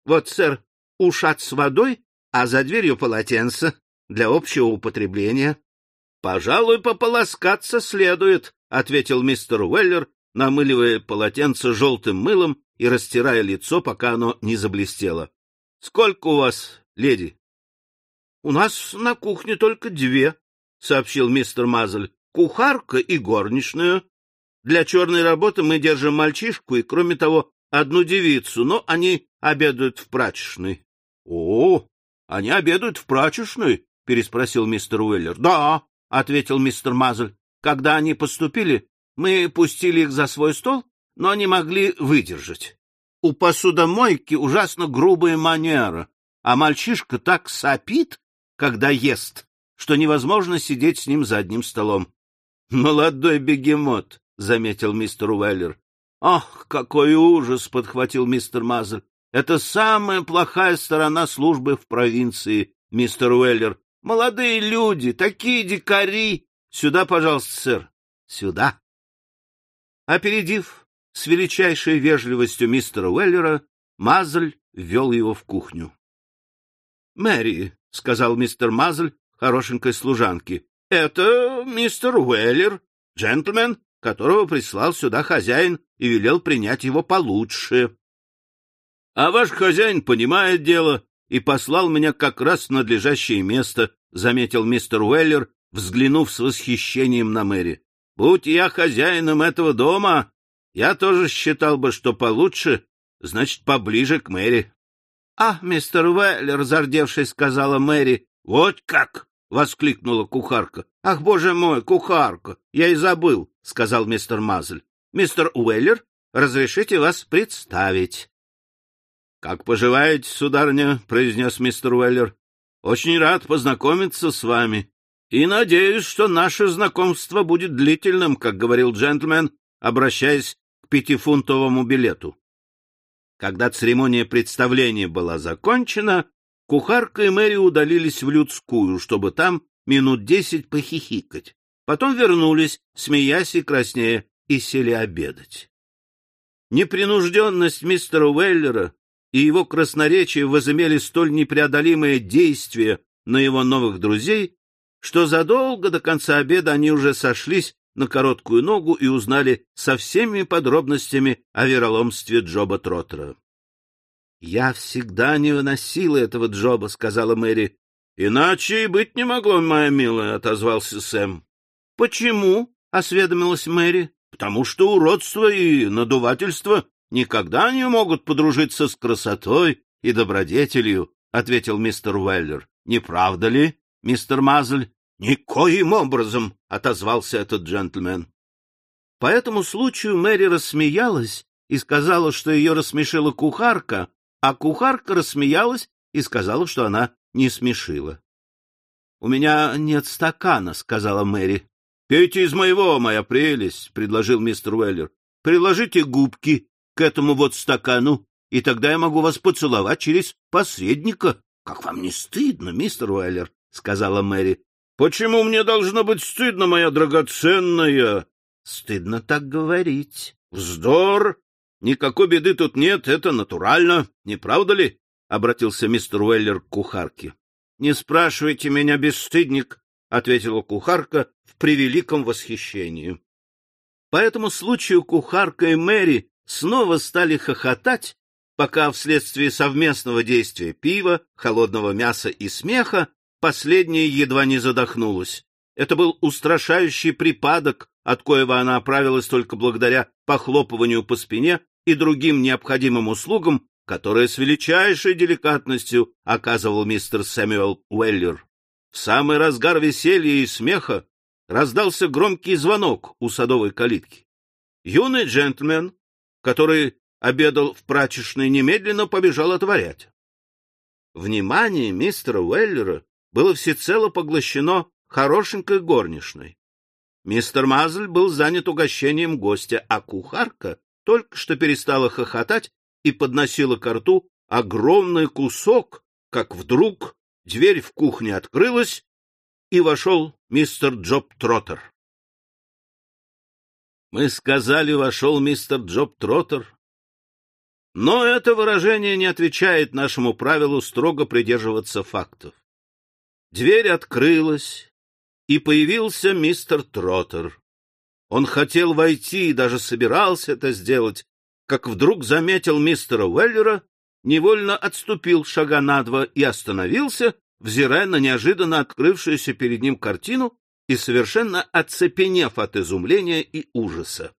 Вот, сэр, ушат с водой, а за дверью полотенце для общего употребления. — Пожалуй, пополоскаться следует, — ответил мистер Уэллер, намыливая полотенце желтым мылом и растирая лицо, пока оно не заблестело. — Сколько у вас, леди? — У нас на кухне только две, — сообщил мистер Мазль. — Кухарка и горничная. Для черной работы мы держим мальчишку и, кроме того, одну девицу, но они обедают в прачечной. — О, они обедают в прачечной? — переспросил мистер Уэллер. — Да, — ответил мистер Мазль. — Когда они поступили, мы пустили их за свой стол, но они могли выдержать. У посудомойки ужасно грубая манера, а мальчишка так сопит, когда ест, что невозможно сидеть с ним за одним столом. — Молодой бегемот, — заметил мистер Уэллер. — Ах, какой ужас! — подхватил мистер Мазль. — Это самая плохая сторона службы в провинции, мистер Уэллер. Молодые люди, такие дикари! Сюда, пожалуйста, сэр, сюда. Опередив с величайшей вежливостью мистера Уэллера, Мазль ввел его в кухню. — Мэри, — сказал мистер Мазль хорошенькой служанке, — это мистер Уэллер, джентльмен, которого прислал сюда хозяин и велел принять его получше. — А ваш хозяин понимает дело, и послал меня как раз в надлежащее место, — заметил мистер Уэллер, взглянув с восхищением на Мэри. — Будь я хозяином этого дома, я тоже считал бы, что получше, значит, поближе к Мэри. — А, мистер Уэллер, — зардевшись, сказала Мэри. — Вот как! — воскликнула кухарка. — Ах, боже мой, кухарка! Я и забыл, — сказал мистер Мазль. — Мистер Уэллер, разрешите вас представить. — Как поживаете, сударыня? — произнес мистер Уэллер. — Очень рад познакомиться с вами. И надеюсь, что наше знакомство будет длительным, как говорил джентльмен, обращаясь к пятифунтовому билету. Когда церемония представления была закончена, кухарка и Мэри удалились в людскую, чтобы там минут десять похихикать. Потом вернулись, смеясь и краснея, и сели обедать. Непринужденность мистера Уэллера и его красноречие возымели столь непреодолимое действие на его новых друзей, что задолго до конца обеда они уже сошлись на короткую ногу и узнали со всеми подробностями о вероломстве Джоба Троттера. — Я всегда не выносила этого Джоба, — сказала Мэри. — Иначе и быть не могло, моя милая, — отозвался Сэм. — Почему? — осведомилась Мэри. — Потому что уродство и надувательство никогда не могут подружиться с красотой и добродетелью, — ответил мистер Уэллер. — Не правда ли, мистер Мазль? — Никоим образом, — отозвался этот джентльмен. По этому случаю Мэри рассмеялась и сказала, что ее рассмешила кухарка, а кухарка рассмеялась и сказала, что она не смешила. — У меня нет стакана, — сказала Мэри. — Пейте из моего, моя прелесть, — предложил мистер Уэллер. — Приложите губки к этому вот стакану, и тогда я могу вас поцеловать через посредника. — Как вам не стыдно, мистер Уэллер, — сказала Мэри. Почему мне должно быть стыдно, моя драгоценная? Стыдно так говорить. Вздор! Никакой беды тут нет, это натурально, не правда ли? Обратился мистер Уэллер к кухарке. Не спрашивайте меня, бесстыдник, ответила кухарка в превеликом восхищении. По этому случаю кухарка и Мэри снова стали хохотать, пока вследствие совместного действия пива, холодного мяса и смеха Последняя едва не задохнулась. Это был устрашающий припадок, от коего она оправилась только благодаря похлопыванию по спине и другим необходимым услугам, которые с величайшей деликатностью оказывал мистер Сэмюэл Уэллер. В самый разгар веселья и смеха раздался громкий звонок у садовой калитки. Юный джентльмен, который обедал в прачечной, немедленно побежал отворять. Внимание мистера Уэллера было всецело поглощено хорошенькой горничной. Мистер Мазль был занят угощением гостя, а кухарка только что перестала хохотать и подносила к рту огромный кусок, как вдруг дверь в кухне открылась, и вошел мистер Джоб Троттер. Мы сказали, вошел мистер Джоб Троттер, но это выражение не отвечает нашему правилу строго придерживаться фактов. Дверь открылась, и появился мистер Троттер. Он хотел войти и даже собирался это сделать, как вдруг заметил мистера Уэллера, невольно отступил шага на два и остановился, взирая на неожиданно открывшуюся перед ним картину и совершенно оцепенев от изумления и ужаса.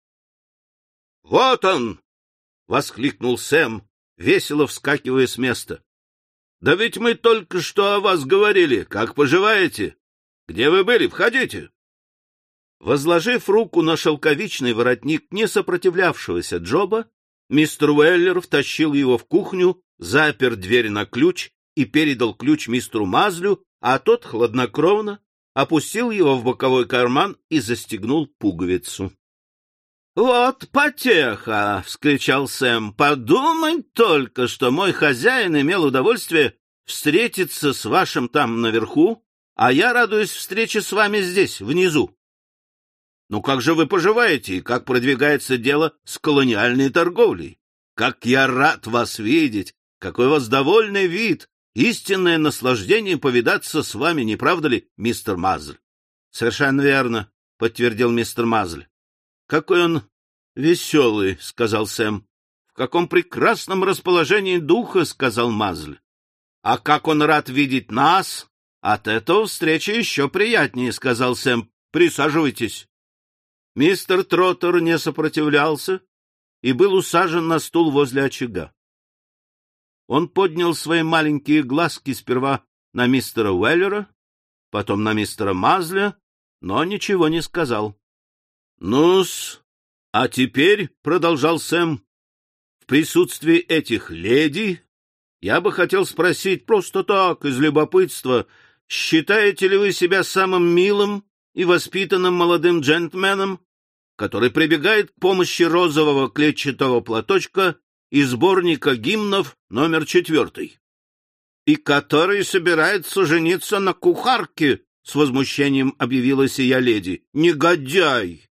— Вот он! — воскликнул Сэм, весело вскакивая с места. Да ведь мы только что о вас говорили. Как поживаете? Где вы были? Входите. Возложив руку на шелковичный воротник не сопротивлявшегося Джоба, мистер Уэллер втащил его в кухню, запер дверь на ключ и передал ключ мистеру Мазлю, а тот хладнокровно опустил его в боковой карман и застегнул пуговицу. — Вот потеха! — вскричал Сэм. — Подумать только, что мой хозяин имел удовольствие встретиться с вашим там наверху, а я радуюсь встрече с вами здесь, внизу. Ну как же вы поживаете и как продвигается дело с колониальной торговлей? Как я рад вас видеть! Какой у вас довольный вид! Истинное наслаждение повидаться с вами, не правда ли, мистер Мазль? — Совершенно верно, — подтвердил мистер Мазль. — Какой он веселый, — сказал Сэм. — В каком прекрасном расположении духа, — сказал Мазль. А как он рад видеть нас! От этого встреча еще приятнее, — сказал Сэм. — Присаживайтесь. Мистер Троттер не сопротивлялся и был усажен на стул возле очага. Он поднял свои маленькие глазки сперва на мистера Уэллера, потом на мистера Мазля, но ничего не сказал. — Ну-с, а теперь, — продолжал Сэм, — в присутствии этих леди я бы хотел спросить просто так, из любопытства, считаете ли вы себя самым милым и воспитанным молодым джентльменом, который прибегает к помощи розового клетчатого платочка и сборника гимнов номер четвертый, и который собирается жениться на кухарке, с возмущением объявила сия леди. Негодяй!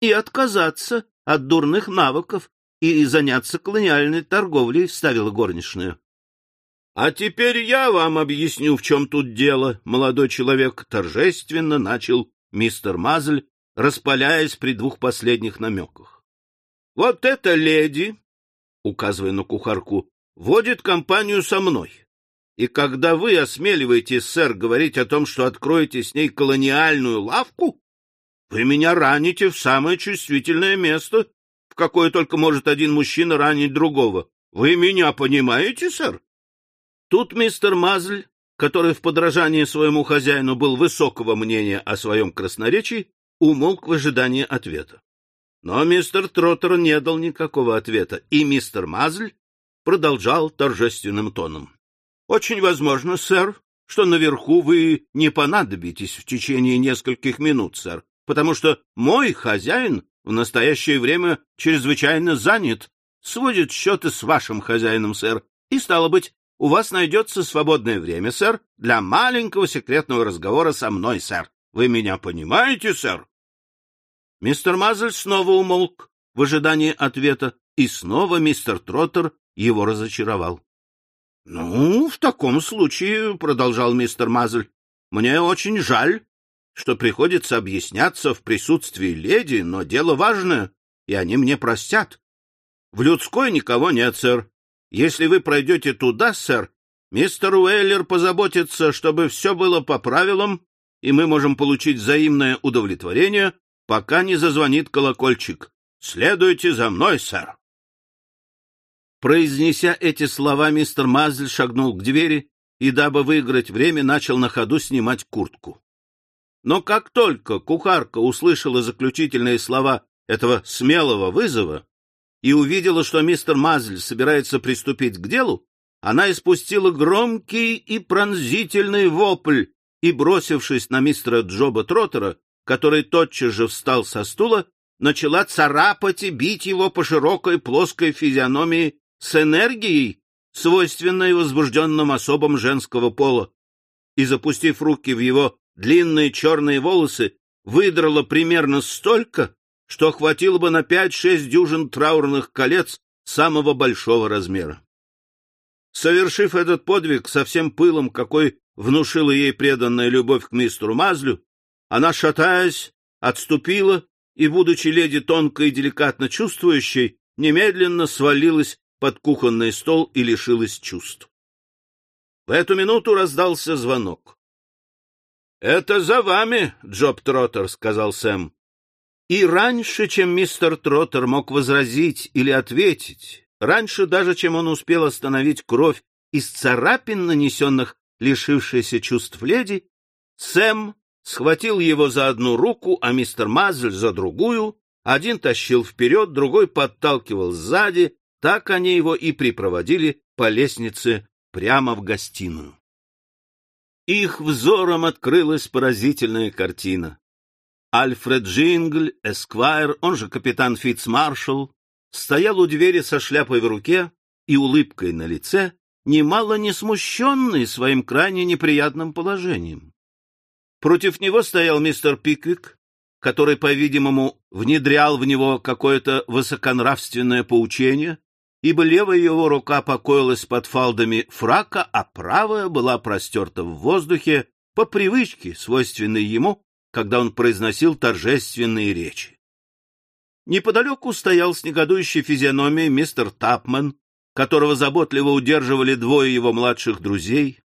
И отказаться от дурных навыков и заняться колониальной торговлей, ставила горничная. — А теперь я вам объясню, в чем тут дело, молодой человек, — торжественно начал мистер Мазль, распаляясь при двух последних намеках. — Вот эта леди, указывая на кухарку, водит компанию со мной. И когда вы осмеливаетесь, сэр, говорить о том, что откроете с ней колониальную лавку, вы меня раните в самое чувствительное место, в какое только может один мужчина ранить другого. Вы меня понимаете, сэр? Тут мистер Мазль, который в подражании своему хозяину был высокого мнения о своем красноречии, умолк в ожидании ответа. Но мистер Троттер не дал никакого ответа, и мистер Мазль продолжал торжественным тоном. — Очень возможно, сэр, что наверху вы не понадобитесь в течение нескольких минут, сэр, потому что мой хозяин в настоящее время чрезвычайно занят, сводит счеты с вашим хозяином, сэр, и, стало быть, у вас найдется свободное время, сэр, для маленького секретного разговора со мной, сэр. Вы меня понимаете, сэр? Мистер Мазель снова умолк в ожидании ответа, и снова мистер Троттер его разочаровал. — Ну, в таком случае, — продолжал мистер Мазель, — мне очень жаль, что приходится объясняться в присутствии леди, но дело важное, и они мне простят. В людской никого нет, сэр. Если вы пройдете туда, сэр, мистер Уэллер позаботится, чтобы все было по правилам, и мы можем получить взаимное удовлетворение пока не зазвонит колокольчик. Следуйте за мной, сэр. Произнеся эти слова, мистер Мазль шагнул к двери и, дабы выиграть время, начал на ходу снимать куртку. Но как только кухарка услышала заключительные слова этого смелого вызова и увидела, что мистер Мазль собирается приступить к делу, она испустила громкий и пронзительный вопль и, бросившись на мистера Джоба Троттера, который тотчас же встал со стула, начала царапать и бить его по широкой плоской физиономии с энергией, свойственной возбужденным особам женского пола, и, запустив руки в его длинные черные волосы, выдрала примерно столько, что хватило бы на пять-шесть дюжин траурных колец самого большого размера. Совершив этот подвиг со всем пылом, какой внушила ей преданная любовь к мистеру Мазлю, она, шатаясь, отступила и, будучи леди тонко и деликатно чувствующей, немедленно свалилась под кухонный стол и лишилась чувств. В эту минуту раздался звонок. — Это за вами, Джоб Троттер, — сказал Сэм. И раньше, чем мистер Троттер мог возразить или ответить, раньше даже, чем он успел остановить кровь из царапин, нанесенных лишившейся чувств леди, Сэм схватил его за одну руку, а мистер Мазль за другую, один тащил вперед, другой подталкивал сзади, так они его и припроводили по лестнице прямо в гостиную. Их взором открылась поразительная картина. Альфред Джингль, эсквайр, он же капитан Фитцмаршалл, стоял у двери со шляпой в руке и улыбкой на лице, немало не смущенный своим крайне неприятным положением. Против него стоял мистер Пиквик, который, по-видимому, внедрял в него какое-то высоконравственное поучение, ибо левая его рука покоилась под фалдами фрака, а правая была простерта в воздухе по привычке, свойственной ему, когда он произносил торжественные речи. Неподалеку стоял с негодующей физиономией мистер Тапман, которого заботливо удерживали двое его младших друзей.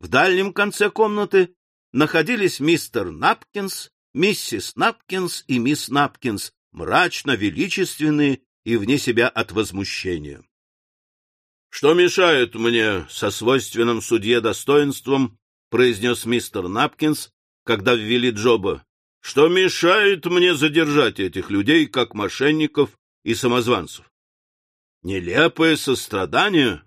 В дальнем конце комнаты находились мистер Напкинс, миссис Напкинс и мисс Напкинс, мрачно величественные и вне себя от возмущения. — Что мешает мне со свойственным судье достоинством, — произнес мистер Напкинс, когда ввели Джоба, — что мешает мне задержать этих людей как мошенников и самозванцев? Нелепое сострадание?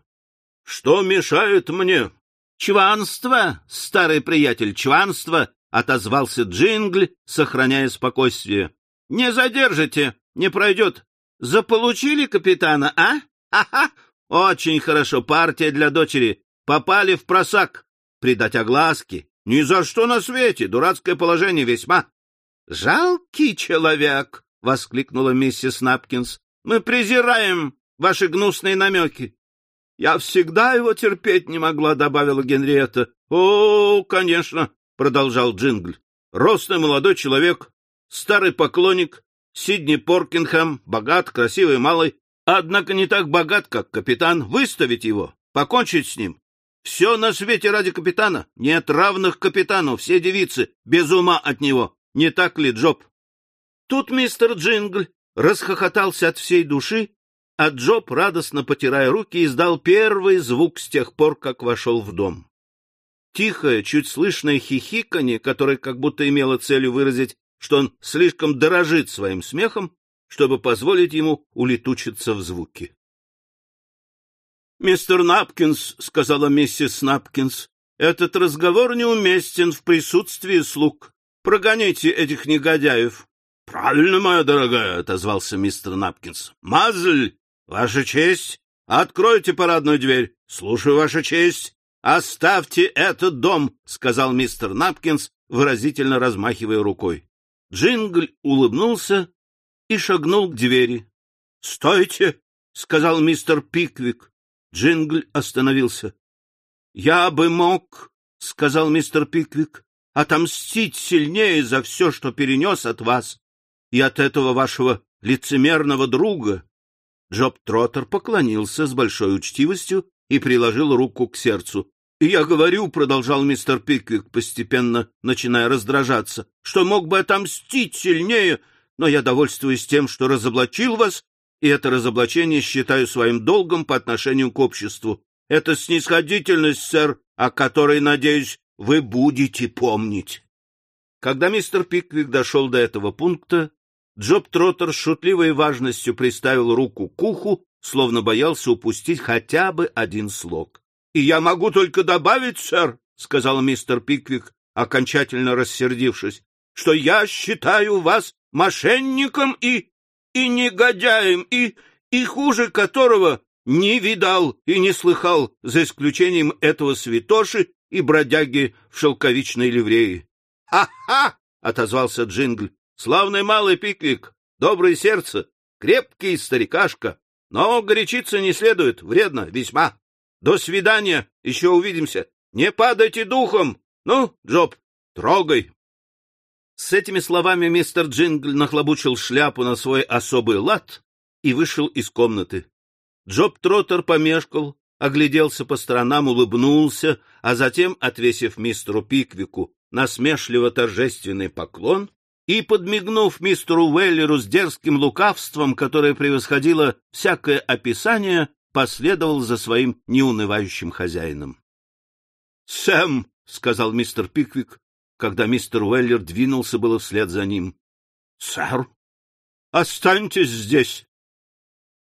Что мешает мне? — Чванство, старый приятель, чванство! — отозвался Джингль, сохраняя спокойствие. — Не задержите, не пройдет. Заполучили капитана, а? Ха-ха! Очень хорошо, партия для дочери. Попали в просак. Придать огласки. Ни за что на свете. Дурацкое положение весьма. — Жалкий человек! — воскликнула миссис Напкинс. — Мы презираем ваши гнусные намеки. — Я всегда его терпеть не могла, — добавила Генриетта. — О, конечно, — продолжал Джингль. — Ростный молодой человек, старый поклонник, Сидни Поркинхэм, богат, красивый малый, однако не так богат, как капитан. Выставить его, покончить с ним. Все на свете ради капитана. Нет равных капитану, все девицы, без ума от него. Не так ли, Джоб? Тут мистер Джингль расхохотался от всей души а Джоб, радостно потирая руки, издал первый звук с тех пор, как вошел в дом. Тихое, чуть слышное хихиканье, которое как будто имело целью выразить, что он слишком дорожит своим смехом, чтобы позволить ему улетучиться в звуки. — Мистер Напкинс, — сказала миссис Напкинс, — этот разговор неуместен в присутствии слуг. Прогоните этих негодяев. — Правильно, моя дорогая, — отозвался мистер Напкинс. — Мазль, Ваша честь, откройте парадную дверь. Слушаю, Ваша честь. Оставьте этот дом, сказал мистер Напкинс, выразительно размахивая рукой. Джингль улыбнулся и шагнул к двери. — Стойте, — сказал мистер Пиквик. Джингль остановился. — Я бы мог, — сказал мистер Пиквик, — отомстить сильнее за все, что перенес от вас и от этого вашего лицемерного друга. Джоб Троттер поклонился с большой учтивостью и приложил руку к сердцу. — Я говорю, — продолжал мистер Пиквик, постепенно начиная раздражаться, — что мог бы отомстить сильнее, но я довольствуюсь тем, что разоблачил вас, и это разоблачение считаю своим долгом по отношению к обществу. Это снисходительность, сэр, о которой, надеюсь, вы будете помнить. Когда мистер Пиквик дошел до этого пункта, Джоб Троттер с шутливой важностью приставил руку к уху, словно боялся упустить хотя бы один слог. — И я могу только добавить, сэр, — сказал мистер Пиквик, окончательно рассердившись, — что я считаю вас мошенником и... и негодяем, и... и хуже которого не видал и не слыхал, за исключением этого святоши и бродяги в шелковичной ливреи. «Ха — отозвался Джингль. Славный малый Пиквик, доброе сердце, крепкий старикашка, но горячиться не следует, вредно, весьма. До свидания, еще увидимся. Не падайте духом. Ну, Джоб, трогай. С этими словами мистер Джингль нахлобучил шляпу на свой особый лад и вышел из комнаты. Джоб Троттер помешкал, огляделся по сторонам, улыбнулся, а затем, отвесив мистеру Пиквику насмешливо торжественный поклон, и, подмигнув мистеру Уэллеру с дерзким лукавством, которое превосходило всякое описание, последовал за своим неунывающим хозяином. — Сэм, — сказал мистер Пиквик, когда мистер Уэллер двинулся было вслед за ним. — Сэр, останьтесь здесь.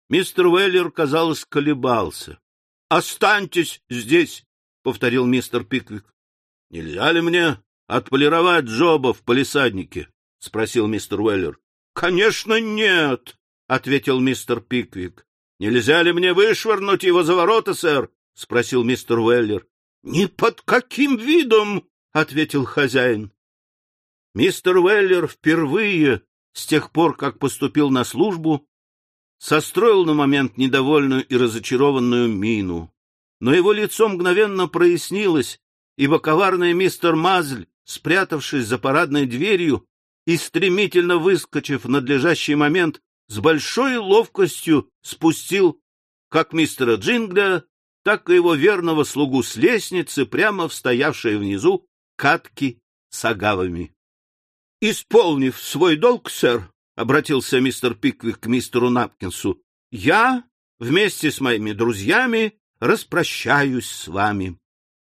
Мистер Уэллер, казалось, колебался. — Останьтесь здесь, — повторил мистер Пиквик. — Нельзя ли мне отполировать Джоба в палисаднике? — спросил мистер Уэллер. — Конечно, нет, — ответил мистер Пиквик. — Нельзя ли мне вышвырнуть его за ворота, сэр? — спросил мистер Уэллер. — Ни под каким видом, — ответил хозяин. Мистер Уэллер впервые, с тех пор, как поступил на службу, состроил на момент недовольную и разочарованную мину. Но его лицо мгновенно прояснилось, ибо коварный мистер Мазль, спрятавшись за парадной дверью, и, стремительно выскочив в надлежащий момент, с большой ловкостью спустил как мистера Джингля, так и его верного слугу с лестницы, прямо в стоявшие внизу катки с агавами. — Исполнив свой долг, сэр, — обратился мистер Пиквик к мистеру Напкинсу, — я вместе с моими друзьями распрощаюсь с вами.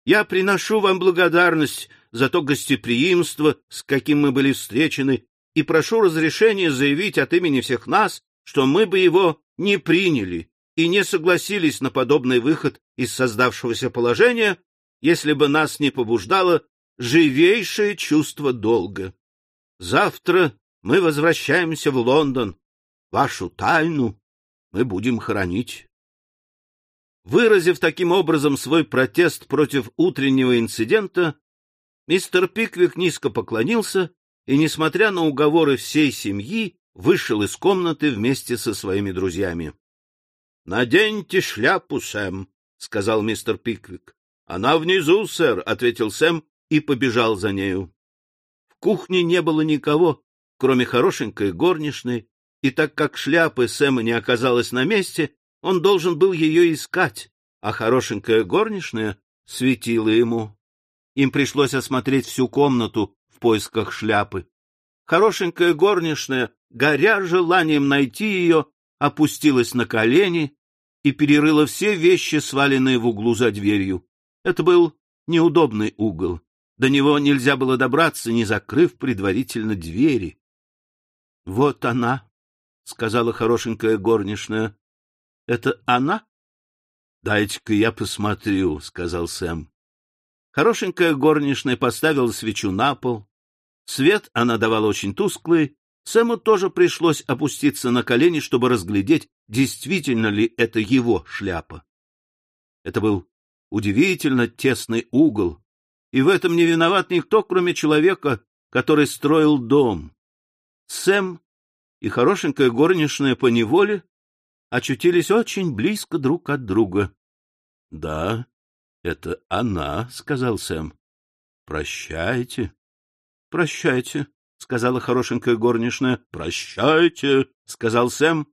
Я приношу вам благодарность за то гостеприимство, с каким мы были встречены, и прошу разрешения заявить от имени всех нас, что мы бы его не приняли и не согласились на подобный выход из создавшегося положения, если бы нас не побуждало живейшее чувство долга. Завтра мы возвращаемся в Лондон. Вашу тайну мы будем хранить. Выразив таким образом свой протест против утреннего инцидента, мистер Пиквик низко поклонился и, несмотря на уговоры всей семьи, вышел из комнаты вместе со своими друзьями. — Наденьте шляпу, Сэм, — сказал мистер Пиквик. — Она внизу, сэр, — ответил Сэм и побежал за нею. В кухне не было никого, кроме хорошенькой горничной, и так как шляпы Сэма не оказалась на месте, он должен был ее искать, а хорошенькая горничная светила ему. Им пришлось осмотреть всю комнату в поисках шляпы. Хорошенькая горничная, горя желанием найти ее, опустилась на колени и перерыла все вещи, сваленные в углу за дверью. Это был неудобный угол. До него нельзя было добраться, не закрыв предварительно двери. — Вот она, — сказала хорошенькая горничная. — Это она? — Дайте-ка я посмотрю, — сказал Сэм. Хорошенькая горничная поставила свечу на пол. Свет она давала очень тусклый. Сэму тоже пришлось опуститься на колени, чтобы разглядеть, действительно ли это его шляпа. Это был удивительно тесный угол, и в этом не виноват никто, кроме человека, который строил дом. Сэм и хорошенькая горничная по неволе очутились очень близко друг от друга. — Да, это она, — сказал Сэм. — Прощайте. — Прощайте, — сказала хорошенькая горничная. — Прощайте, — сказал Сэм.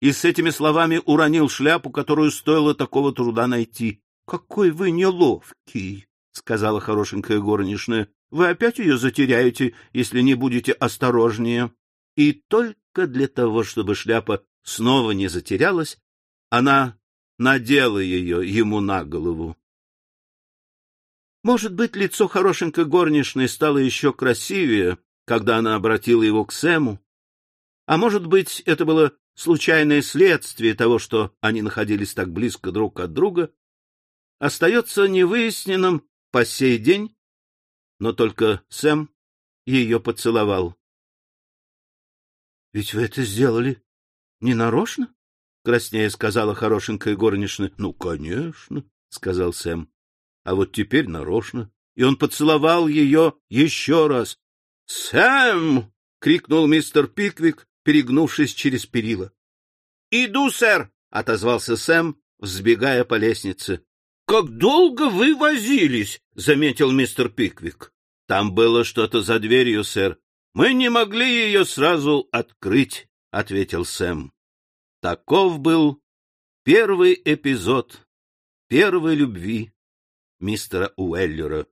И с этими словами уронил шляпу, которую стоило такого труда найти. — Какой вы неловкий, — сказала хорошенькая горничная. — Вы опять ее затеряете, если не будете осторожнее. И только для того, чтобы шляпа снова не затерялась, она надела ее ему на голову. Может быть, лицо хорошенькой горничной стало еще красивее, когда она обратила его к Сэму, а может быть, это было случайное следствие того, что они находились так близко друг от друга, остается невыясненным по сей день, но только Сэм ее поцеловал. — Ведь вы это сделали не нарочно? — краснея сказала хорошенькая горничная. — Ну, конечно, — сказал Сэм. — А вот теперь нарочно. И он поцеловал ее еще раз. — Сэм! — крикнул мистер Пиквик, перегнувшись через перила. — Иду, сэр! — отозвался Сэм, взбегая по лестнице. — Как долго вы возились! — заметил мистер Пиквик. — Там было что-то за дверью, сэр. Мы не могли ее сразу открыть. — ответил Сэм. Таков был первый эпизод первой любви мистера Уэллера.